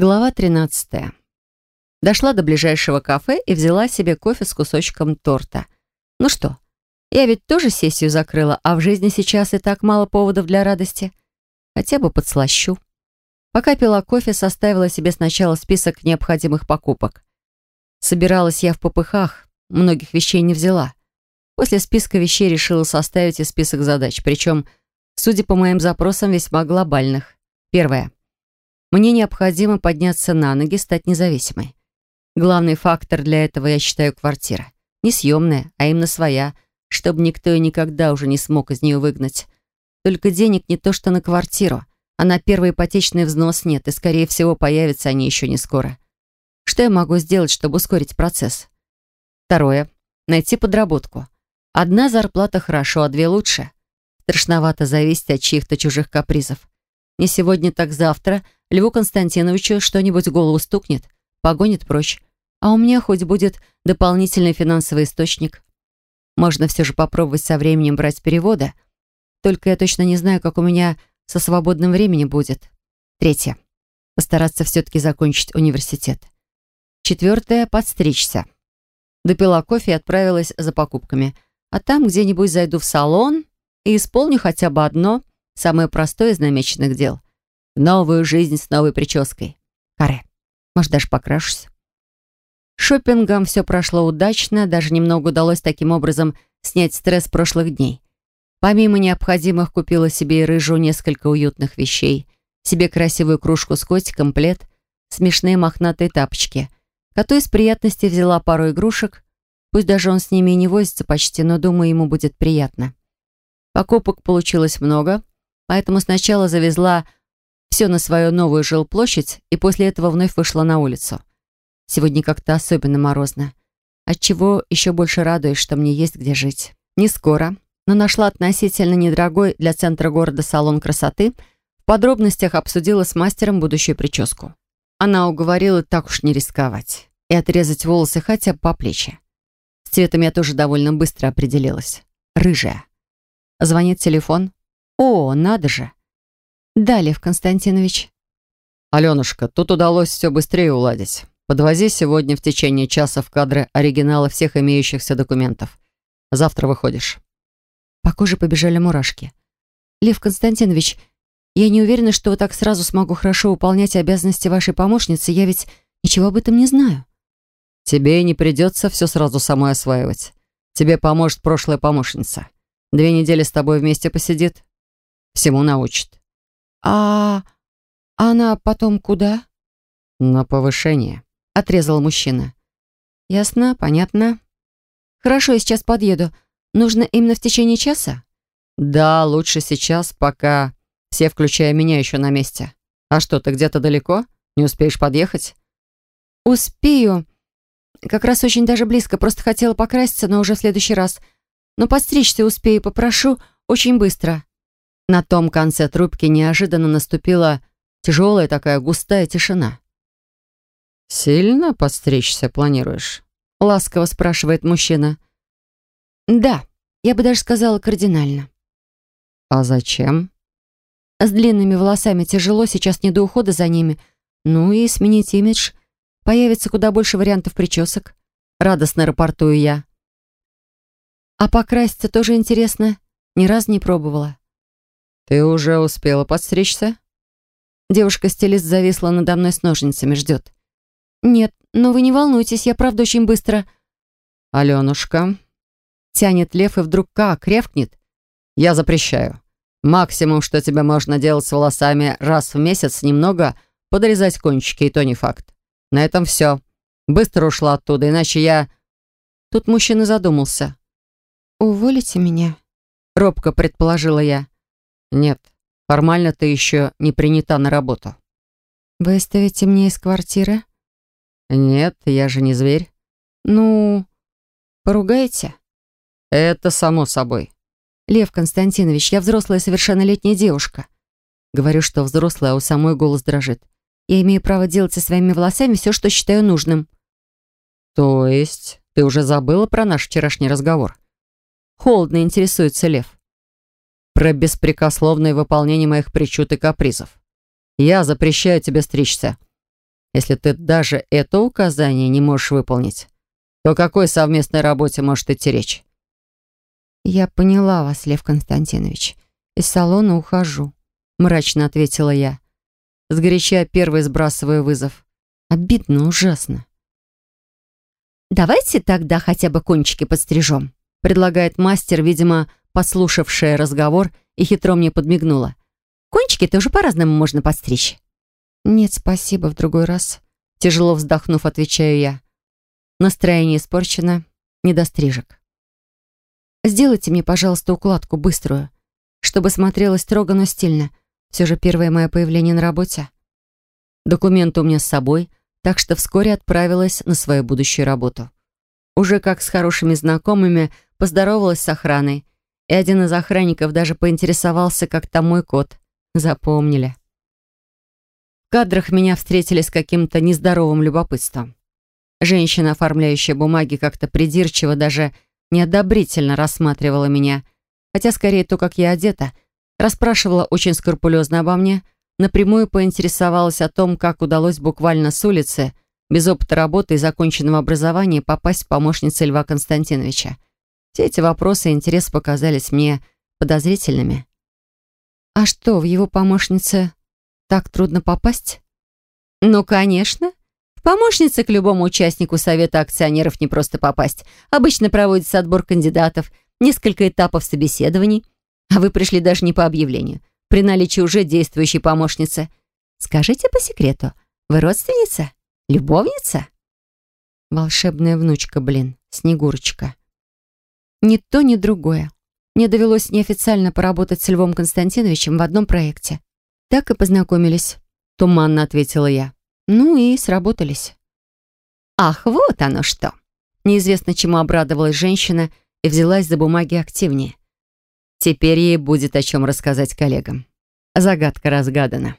Глава 13. Дошла до ближайшего кафе и взяла себе кофе с кусочком торта. Ну что, я ведь тоже сессию закрыла, а в жизни сейчас и так мало поводов для радости. Хотя бы подслащу. Пока пила кофе, составила себе сначала список необходимых покупок. Собиралась я в попыхах, многих вещей не взяла. После списка вещей решила составить и список задач, причем, судя по моим запросам, весьма глобальных. Первое. Мне необходимо подняться на ноги, стать независимой. Главный фактор для этого, я считаю, квартира. Не съемная, а именно своя, чтобы никто и никогда уже не смог из нее выгнать. Только денег не то что на квартиру, а на первый ипотечный взнос нет, и, скорее всего, появятся они еще не скоро. Что я могу сделать, чтобы ускорить процесс? Второе. Найти подработку. Одна зарплата хорошо, а две лучше. Страшновато зависеть от чьих-то чужих капризов. Не сегодня, так завтра Льву Константиновичу что-нибудь в голову стукнет, погонит прочь. А у меня хоть будет дополнительный финансовый источник. Можно все же попробовать со временем брать переводы. Только я точно не знаю, как у меня со свободным временем будет. Третье. Постараться все-таки закончить университет. Четвертое. Подстричься. Допила кофе и отправилась за покупками. А там где-нибудь зайду в салон и исполню хотя бы одно Самое простое из намеченных дел. Новую жизнь с новой прической. Каре. Может, даже покрашусь. Шопингом все прошло удачно, даже немного удалось таким образом снять стресс прошлых дней. Помимо необходимых купила себе и рыжу несколько уютных вещей, себе красивую кружку с котиком, плед, смешные мохнатые тапочки. Коту из приятности взяла пару игрушек, пусть даже он с ними и не возится почти, но, думаю, ему будет приятно. Покупок получилось много, Поэтому сначала завезла все на свою новую жилплощадь и после этого вновь вышла на улицу. Сегодня как-то особенно морозно. Отчего еще больше радуюсь, что мне есть где жить. Не скоро, но нашла относительно недорогой для центра города салон красоты, в подробностях обсудила с мастером будущую прическу. Она уговорила так уж не рисковать и отрезать волосы хотя бы по плечи. С цветом я тоже довольно быстро определилась. Рыжая. Звонит телефон. «О, надо же!» «Да, Лев Константинович». «Аленушка, тут удалось все быстрее уладить. Подвози сегодня в течение часа в кадры оригинала всех имеющихся документов. Завтра выходишь». По коже побежали мурашки. «Лев Константинович, я не уверена, что так сразу смогу хорошо выполнять обязанности вашей помощницы. Я ведь ничего об этом не знаю». «Тебе не придется все сразу самой осваивать. Тебе поможет прошлая помощница. Две недели с тобой вместе посидит, Всему научит. А она потом куда? На повышение, отрезал мужчина. Ясно, понятно. Хорошо, я сейчас подъеду. Нужно именно в течение часа? Да, лучше сейчас, пока все, включая меня, еще на месте. А что, ты где-то далеко? Не успеешь подъехать? Успею. Как раз очень даже близко. Просто хотела покраситься, но уже в следующий раз. Но подстричься успею, попрошу, очень быстро. На том конце трубки неожиданно наступила тяжелая такая густая тишина. «Сильно подстричься планируешь?» — ласково спрашивает мужчина. «Да, я бы даже сказала кардинально». «А зачем?» «С длинными волосами тяжело, сейчас не до ухода за ними. Ну и сменить имидж. Появится куда больше вариантов причесок». Радостно рапортую я. «А покраситься тоже интересно. Ни разу не пробовала». «Ты уже успела подстричься?» Девушка-стилист зависла надо мной с ножницами, ждет. «Нет, но вы не волнуйтесь, я правда очень быстро...» «Аленушка...» Тянет лев и вдруг как, рявкнет. «Я запрещаю. Максимум, что тебе можно делать с волосами раз в месяц, немного подрезать кончики, и то не факт. На этом все. Быстро ушла оттуда, иначе я...» Тут мужчина задумался. «Уволите меня?» Робко предположила я. «Нет, формально ты еще не принята на работу». «Выставите мне из квартиры?» «Нет, я же не зверь». «Ну, поругаете?» «Это само собой». «Лев Константинович, я взрослая совершеннолетняя девушка». Говорю, что взрослая, а у самой голос дрожит. Я имею право делать со своими волосами все, что считаю нужным. То есть ты уже забыла про наш вчерашний разговор? Холодно интересуется Лев про беспрекословное выполнение моих причуд и капризов. Я запрещаю тебе стричься. Если ты даже это указание не можешь выполнить, то какой совместной работе может идти речь? «Я поняла вас, Лев Константинович. Из салона ухожу», — мрачно ответила я. Сгоряча первый сбрасываю вызов. Обидно, ужасно. «Давайте тогда хотя бы кончики подстрижем», — предлагает мастер, видимо, послушавшая разговор и хитро мне подмигнула. «Кончики тоже по-разному можно подстричь». «Нет, спасибо, в другой раз». Тяжело вздохнув, отвечаю я. Настроение испорчено, не до стрижек. «Сделайте мне, пожалуйста, укладку быструю, чтобы смотрелось строго, но стильно. Все же первое мое появление на работе». Документы у меня с собой, так что вскоре отправилась на свою будущую работу. Уже как с хорошими знакомыми поздоровалась с охраной, и один из охранников даже поинтересовался, как там мой кот. Запомнили. В кадрах меня встретили с каким-то нездоровым любопытством. Женщина, оформляющая бумаги, как-то придирчиво, даже неодобрительно рассматривала меня, хотя скорее то, как я одета, расспрашивала очень скрупулезно обо мне — напрямую поинтересовалась о том, как удалось буквально с улицы, без опыта работы и законченного образования, попасть в помощницу Льва Константиновича. Все эти вопросы и интерес показались мне подозрительными. «А что, в его помощнице так трудно попасть?» «Ну, конечно. В помощнице к любому участнику Совета акционеров не просто попасть. Обычно проводится отбор кандидатов, несколько этапов собеседований, а вы пришли даже не по объявлению при наличии уже действующей помощницы. Скажите по секрету, вы родственница? Любовница? Волшебная внучка, блин, Снегурочка. Ни то, ни другое. Мне довелось неофициально поработать с Львом Константиновичем в одном проекте. Так и познакомились. Туманно ответила я. Ну и сработались. Ах, вот оно что. Неизвестно, чему обрадовалась женщина и взялась за бумаги активнее. Теперь ей будет о чем рассказать коллегам. Загадка разгадана.